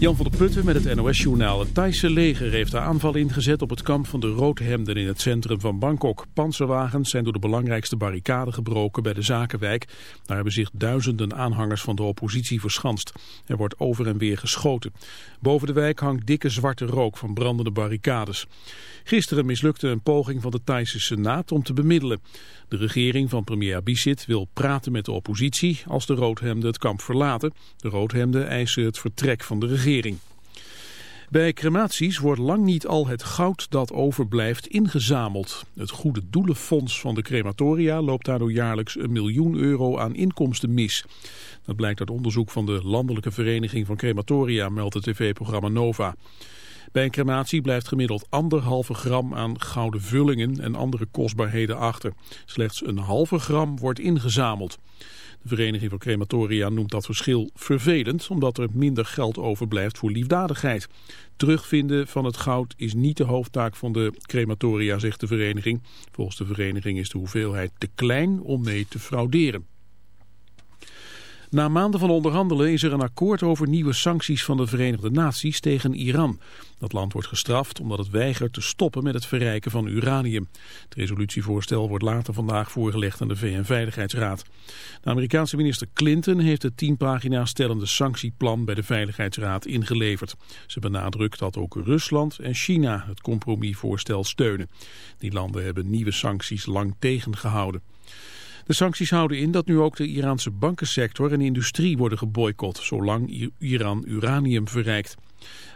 Jan van der Putten met het NOS-journaal. Het Thaise leger heeft de aanval ingezet op het kamp van de roodhemden in het centrum van Bangkok. Panzerwagens zijn door de belangrijkste barricade gebroken bij de Zakenwijk. Daar hebben zich duizenden aanhangers van de oppositie verschanst. Er wordt over en weer geschoten. Boven de wijk hangt dikke zwarte rook van brandende barricades. Gisteren mislukte een poging van de Thaise Senaat om te bemiddelen. De regering van premier Abhisit wil praten met de oppositie als de roodhemden het kamp verlaten. De roodhemden eisen het vertrek van de regering. Bij crematies wordt lang niet al het goud dat overblijft ingezameld. Het Goede Doelenfonds van de crematoria loopt daardoor jaarlijks een miljoen euro aan inkomsten mis. Dat blijkt uit onderzoek van de Landelijke Vereniging van Crematoria, meldt het tv-programma Nova. Bij een crematie blijft gemiddeld anderhalve gram aan gouden vullingen en andere kostbaarheden achter. Slechts een halve gram wordt ingezameld. De Vereniging van Crematoria noemt dat verschil vervelend, omdat er minder geld overblijft voor liefdadigheid. Terugvinden van het goud is niet de hoofdtaak van de crematoria, zegt de vereniging. Volgens de vereniging is de hoeveelheid te klein om mee te frauderen. Na maanden van onderhandelen is er een akkoord over nieuwe sancties van de Verenigde Naties tegen Iran. Dat land wordt gestraft omdat het weigert te stoppen met het verrijken van uranium. Het resolutievoorstel wordt later vandaag voorgelegd aan de VN-veiligheidsraad. De Amerikaanse minister Clinton heeft het tien pagina stellende sanctieplan bij de Veiligheidsraad ingeleverd. Ze benadrukt dat ook Rusland en China het compromisvoorstel steunen. Die landen hebben nieuwe sancties lang tegengehouden. De sancties houden in dat nu ook de Iraanse bankensector en industrie worden geboycott, zolang Iran uranium verrijkt.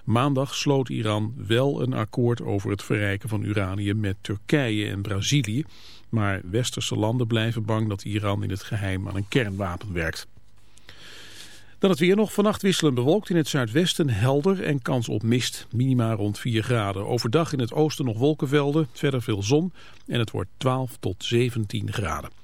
Maandag sloot Iran wel een akkoord over het verrijken van uranium met Turkije en Brazilië, maar westerse landen blijven bang dat Iran in het geheim aan een kernwapen werkt. Dan het weer nog vannacht wisselen bewolkt in het zuidwesten helder en kans op mist. Minima rond 4 graden. Overdag in het oosten nog wolkenvelden, verder veel zon en het wordt 12 tot 17 graden.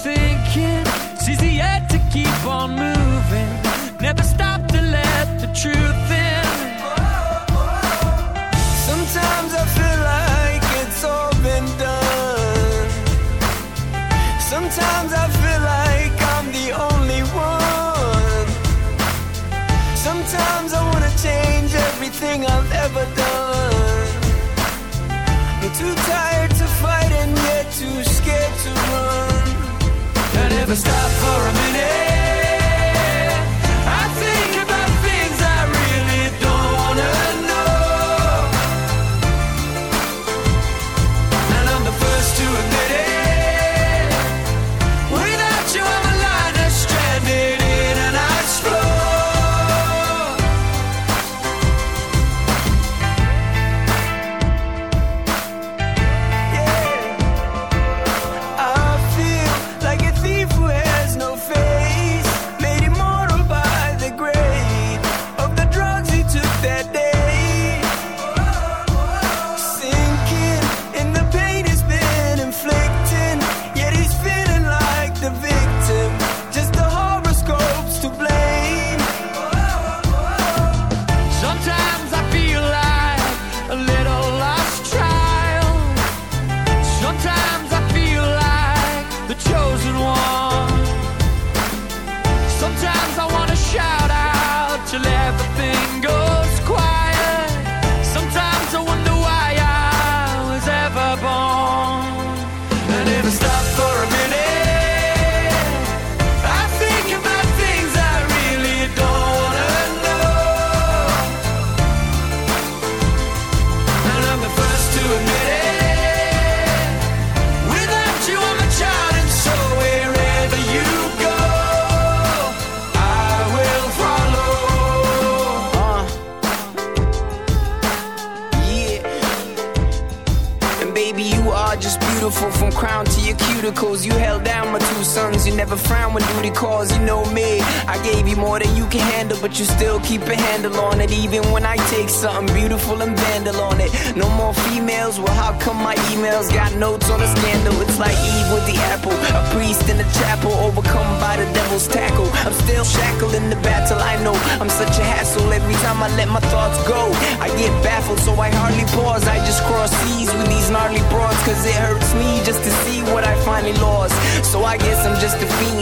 Thinking. Easy yet to keep on moving. just defeating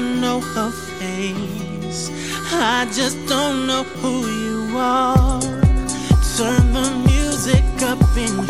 I know her face. I just don't know who you are. Turn the music up in